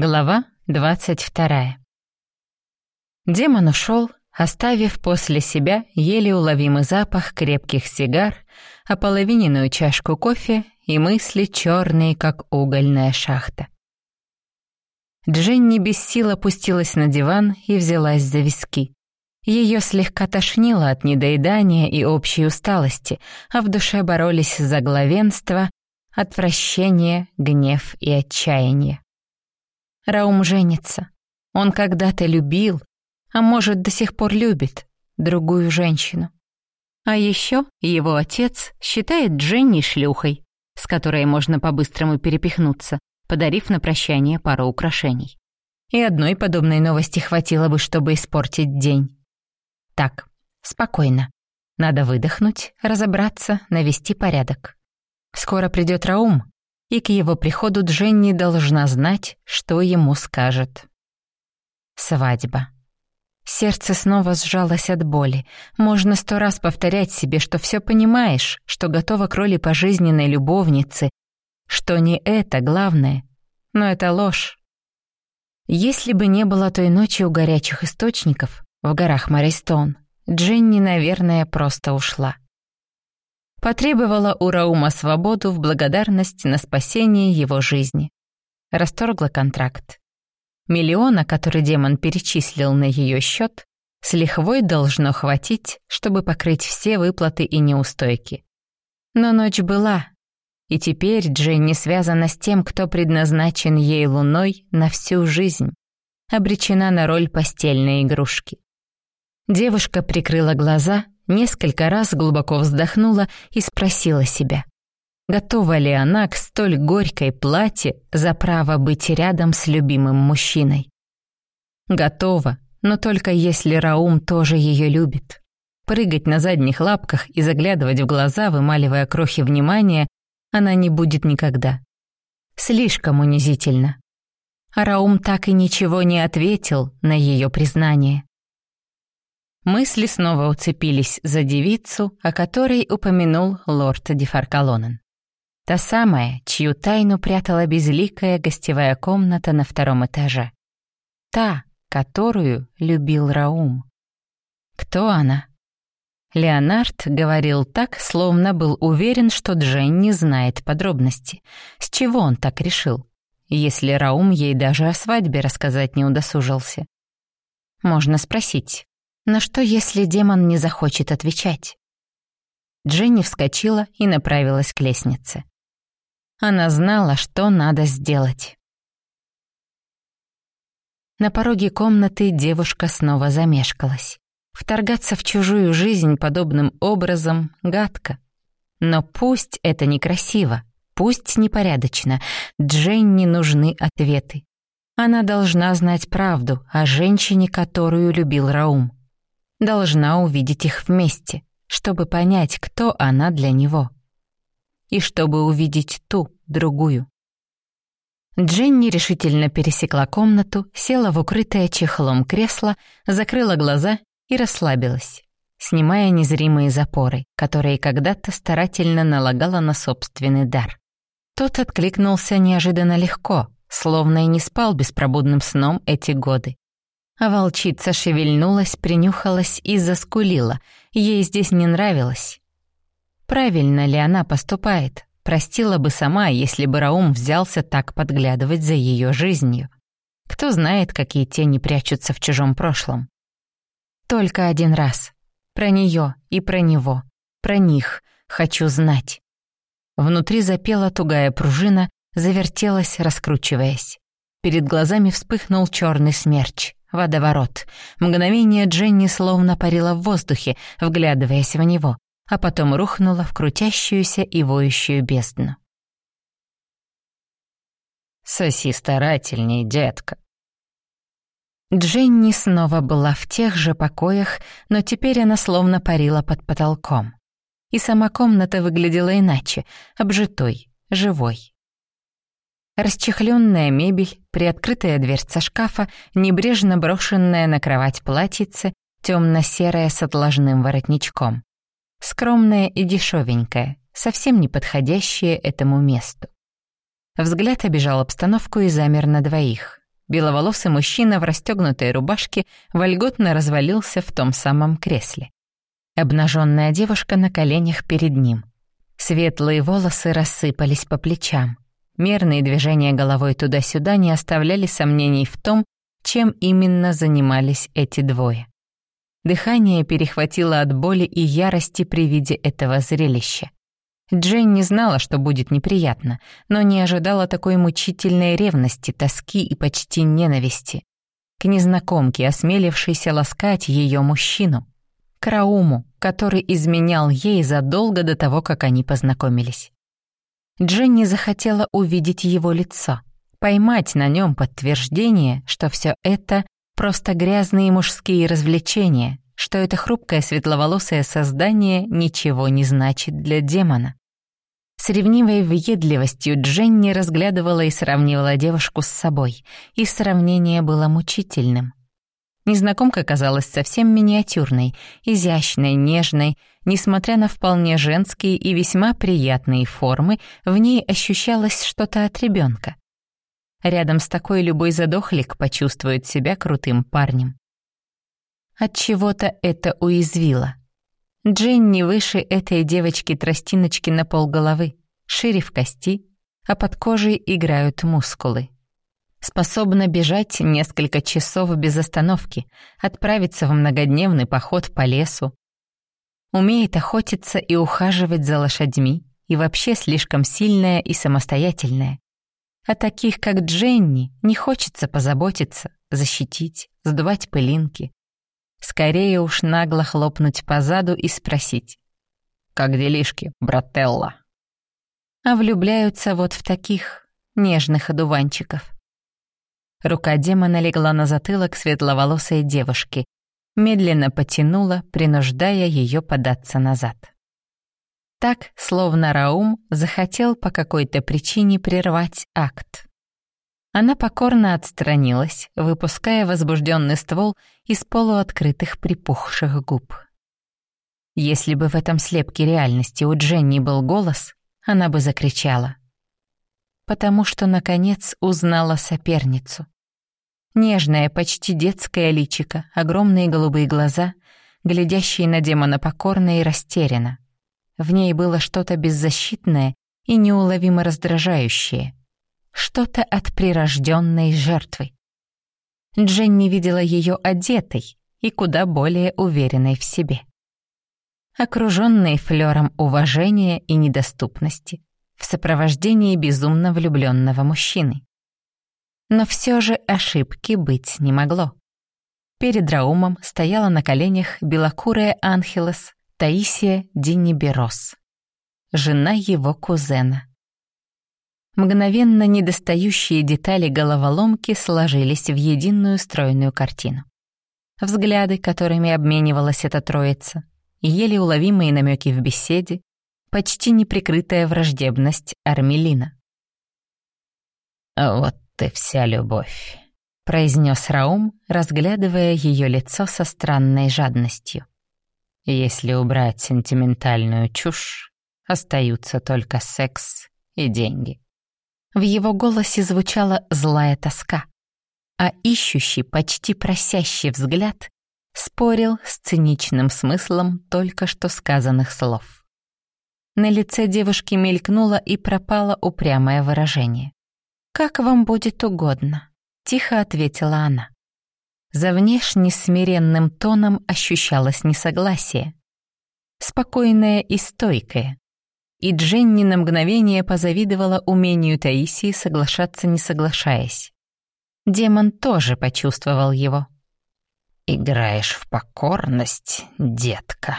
Глава двадцать вторая. Демон ушел, оставив после себя еле уловимый запах крепких сигар, ополовиненную чашку кофе и мысли черные, как угольная шахта. Дженни без сил опустилась на диван и взялась за виски. Ее слегка тошнило от недоедания и общей усталости, а в душе боролись за главенство, отвращение, гнев и отчаяние. Раум женится. Он когда-то любил, а может, до сих пор любит другую женщину. А еще его отец считает Дженни шлюхой, с которой можно по-быстрому перепихнуться, подарив на прощание пару украшений. И одной подобной новости хватило бы, чтобы испортить день. Так, спокойно. Надо выдохнуть, разобраться, навести порядок. Скоро придет Раум, и к его приходу Дженни должна знать, что ему скажет. Свадьба. Сердце снова сжалось от боли. Можно сто раз повторять себе, что все понимаешь, что готова к роли пожизненной любовницы, что не это главное, но это ложь. Если бы не было той ночи у горячих источников, в горах Маристон, Дженни, наверное, просто ушла. Потребовала у Раума свободу в благодарность на спасение его жизни. Расторгла контракт. Миллиона, который демон перечислил на ее счет, с лихвой должно хватить, чтобы покрыть все выплаты и неустойки. Но ночь была, и теперь Дженни связана с тем, кто предназначен ей луной на всю жизнь, обречена на роль постельной игрушки. Девушка прикрыла глаза, несколько раз глубоко вздохнула и спросила себя, готова ли она к столь горькой плате за право быть рядом с любимым мужчиной. Готова, но только если Раум тоже ее любит. Прыгать на задних лапках и заглядывать в глаза, вымаливая крохи внимания, она не будет никогда. Слишком унизительно. А Раум так и ничего не ответил на ее признание. Мысли снова уцепились за девицу, о которой упомянул лорд Дефаркалонен. Та самая, чью тайну прятала безликая гостевая комната на втором этаже. Та, которую любил Раум. Кто она? Леонард говорил так, словно был уверен, что Джен не знает подробности. С чего он так решил? Если Раум ей даже о свадьбе рассказать не удосужился. Можно спросить, но что, если демон не захочет отвечать? Дженни вскочила и направилась к лестнице. Она знала, что надо сделать. На пороге комнаты девушка снова замешкалась. Вторгаться в чужую жизнь подобным образом гадко. Но пусть это некрасиво, пусть непорядочно, Дженни нужны ответы. Она должна знать правду о женщине, которую любил Раум должна увидеть их вместе, чтобы понять, кто она для него. И чтобы увидеть ту, другую. Дженни решительно пересекла комнату, села в укрытое чехлом кресло, закрыла глаза и расслабилась, снимая незримые запоры, которые когда-то старательно налагала на собственный дар. Тот откликнулся неожиданно легко, словно и не спал беспробудным сном эти годы. А волчица шевельнулась, принюхалась и заскулила. Ей здесь не нравилось. Правильно ли она поступает? Простила бы сама, если бы Раум взялся так подглядывать за ее жизнью. Кто знает, какие тени прячутся в чужом прошлом. Только один раз. Про нее и про него. Про них. Хочу знать. Внутри запела тугая пружина, завертелась, раскручиваясь. Перед глазами вспыхнул черный смерч водоворот. Мгновение Дженни словно парила в воздухе, вглядываясь в него, а потом рухнула в крутящуюся и воющую бездну. «Соси старательней, детка». Дженни снова была в тех же покоях, но теперь она словно парила под потолком. И сама комната выглядела иначе, обжитой, живой. Расчехленная мебель, приоткрытая дверца шкафа, небрежно брошенная на кровать платьице, темно-серая с отложным воротничком. Скромная и дешевенькая, совсем не подходящая этому месту. Взгляд обижал обстановку и замер на двоих. беловолосый мужчина в расстегнутой рубашке вольготно развалился в том самом кресле. Обнаженная девушка на коленях перед ним. Светлые волосы рассыпались по плечам. Мерные движения головой туда-сюда не оставляли сомнений в том, чем именно занимались эти двое. Дыхание перехватило от боли и ярости при виде этого зрелища. Джейн не знала, что будет неприятно, но не ожидала такой мучительной ревности, тоски и почти ненависти. К незнакомке, осмелившейся ласкать ее мужчину. К Рауму, который изменял ей задолго до того, как они познакомились. Дженни захотела увидеть его лицо, поймать на нем подтверждение, что все это просто грязные мужские развлечения, что это хрупкое светловолосое создание ничего не значит для демона. С ревнивой въедливостью Дженни разглядывала и сравнивала девушку с собой, и сравнение было мучительным. Незнакомка казалась совсем миниатюрной, изящной, нежной, несмотря на вполне женские и весьма приятные формы, в ней ощущалось что-то от ребенка. Рядом с такой любой задохлик почувствует себя крутым парнем. От чего-то это уязвило. Дженни выше этой девочки-тростиночки на полголовы, шире в кости, а под кожей играют мускулы. Способна бежать несколько часов без остановки, отправиться в многодневный поход по лесу. Умеет охотиться и ухаживать за лошадьми, и вообще слишком сильная и самостоятельная. О таких, как Дженни, не хочется позаботиться, защитить, сдувать пылинки. Скорее уж нагло хлопнуть по заду и спросить. «Как делишки, брателла?» А влюбляются вот в таких нежных одуванчиков. Рука демона легла на затылок светловолосой девушки, медленно потянула, принуждая ее податься назад. Так, словно Раум захотел по какой-то причине прервать акт. Она покорно отстранилась, выпуская возбужденный ствол из полуоткрытых припухших губ. Если бы в этом слепке реальности у Дженни был голос, она бы закричала. Потому что, наконец, узнала соперницу. Нежное, почти детское личико, огромные голубые глаза, глядящие на демона покорно и растерянно. В ней было что-то беззащитное и неуловимо раздражающее. Что-то от прирожденной жертвы. Дженни видела ее одетой и куда более уверенной в себе. Окруженной флером уважения и недоступности, в сопровождении безумно влюбленного мужчины. Но все же ошибки быть не могло. Перед Раумом стояла на коленях белокурая Анхелос Таисия Диниберос, жена его кузена. Мгновенно недостающие детали головоломки сложились в единую стройную картину. Взгляды, которыми обменивалась эта троица, еле уловимые намеки в беседе, почти неприкрытая враждебность Армелина. «Вот ты вся любовь», — произнес Раум, разглядывая ее лицо со странной жадностью. «Если убрать сентиментальную чушь, остаются только секс и деньги». В его голосе звучала злая тоска, а ищущий, почти просящий взгляд спорил с циничным смыслом только что сказанных слов. На лице девушки мелькнуло и пропало упрямое выражение. «Как вам будет угодно», — тихо ответила она. За внешне смиренным тоном ощущалось несогласие. Спокойное и стойкое, и Дженни на мгновение позавидовала умению Таисии соглашаться, не соглашаясь. Демон тоже почувствовал его. «Играешь в покорность, детка?»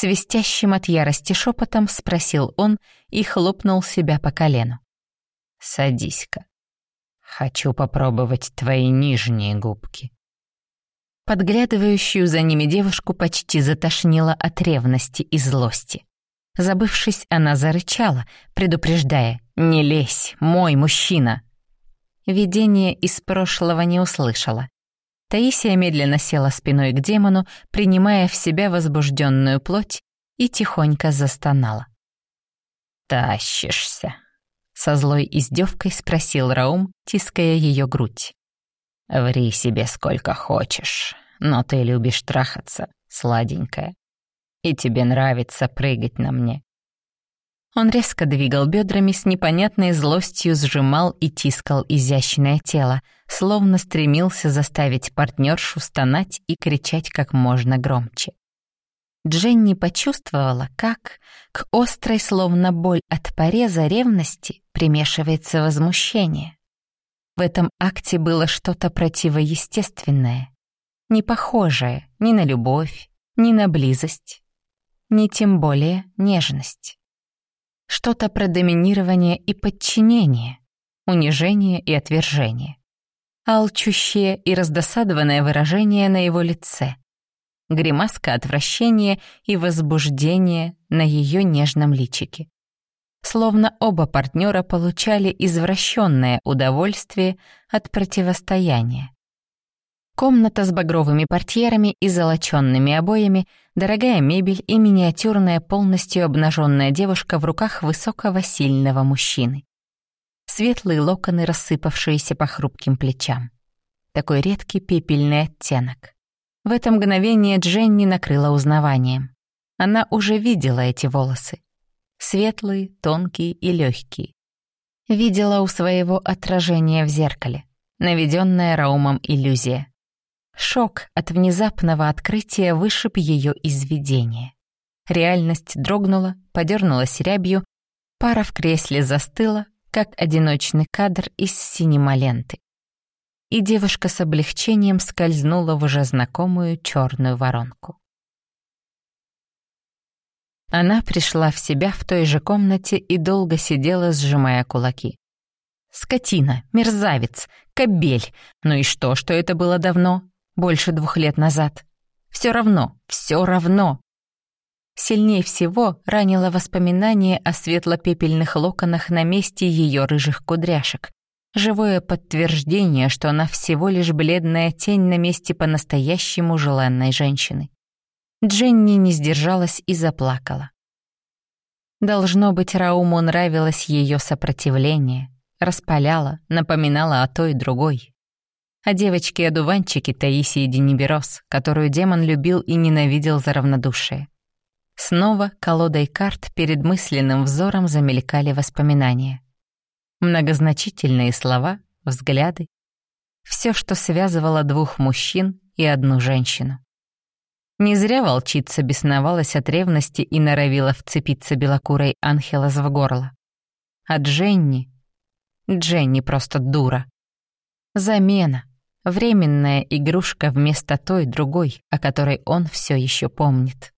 Свистящим от ярости шепотом спросил он и хлопнул себя по колену. «Садись-ка. Хочу попробовать твои нижние губки». Подглядывающую за ними девушку почти затошнило от ревности и злости. Забывшись, она зарычала, предупреждая «Не лезь, мой мужчина!». Видение из прошлого не услышала. Таисия медленно села спиной к демону, принимая в себя возбужденную плоть, и тихонько застонала. «Тащишься?» — со злой издевкой спросил Раум, тиская ее грудь. Ври себе сколько хочешь, но ты любишь трахаться, сладенькая. И тебе нравится прыгать на мне. Он резко двигал бедрами с непонятной злостью, сжимал и тискал изящное тело, словно стремился заставить партнершу стонать и кричать как можно громче. Дженни почувствовала, как к острой, словно боль от пореза ревности, примешивается возмущение. В этом акте было что-то противоестественное, не похожее ни на любовь, ни на близость, ни тем более нежность. Что-то про доминирование и подчинение, унижение и отвержение. Алчущее и раздосадованное выражение на его лице. Гримаска отвращения и возбуждения на ее нежном личике. Словно оба партнера получали извращенное удовольствие от противостояния. Комната с багровыми портьерами и золоченными обоями, дорогая мебель и миниатюрная полностью обнаженная девушка в руках высокого сильного мужчины. Светлые локоны, рассыпавшиеся по хрупким плечам. Такой редкий пепельный оттенок. В это мгновение Дженни накрыла узнаванием. Она уже видела эти волосы. Светлые, тонкие и легкие. Видела у своего отражения в зеркале. Наведенная Раумом иллюзия. Шок от внезапного открытия вышиб ее из видения. Реальность дрогнула, подернулась рябью, пара в кресле застыла, как одиночный кадр из синемаленты. И девушка с облегчением скользнула в уже знакомую черную воронку. Она пришла в себя в той же комнате и долго сидела, сжимая кулаки. Скотина, мерзавец, кобель. Ну и что, что это было давно? Больше двух лет назад. Все равно, все равно. Сильнее всего ранило воспоминание о светло-пепельных локонах на месте ее рыжих кудряшек. Живое подтверждение, что она всего лишь бледная тень на месте по-настоящему желанной женщины. Дженни не сдержалась и заплакала. Должно быть, Рауму нравилось ее сопротивление, распаляло, напоминало о той другой о девочке-одуванчике Таисии Дениберос, которую демон любил и ненавидел за равнодушие. Снова колодой карт перед мысленным взором замелькали воспоминания. Многозначительные слова, взгляды. Все, что связывало двух мужчин и одну женщину. Не зря волчица бесновалась от ревности и норовила вцепиться белокурой Анхелос в горло. А Дженни... Дженни просто дура. Замена. Временная игрушка вместо той другой, о которой он все еще помнит.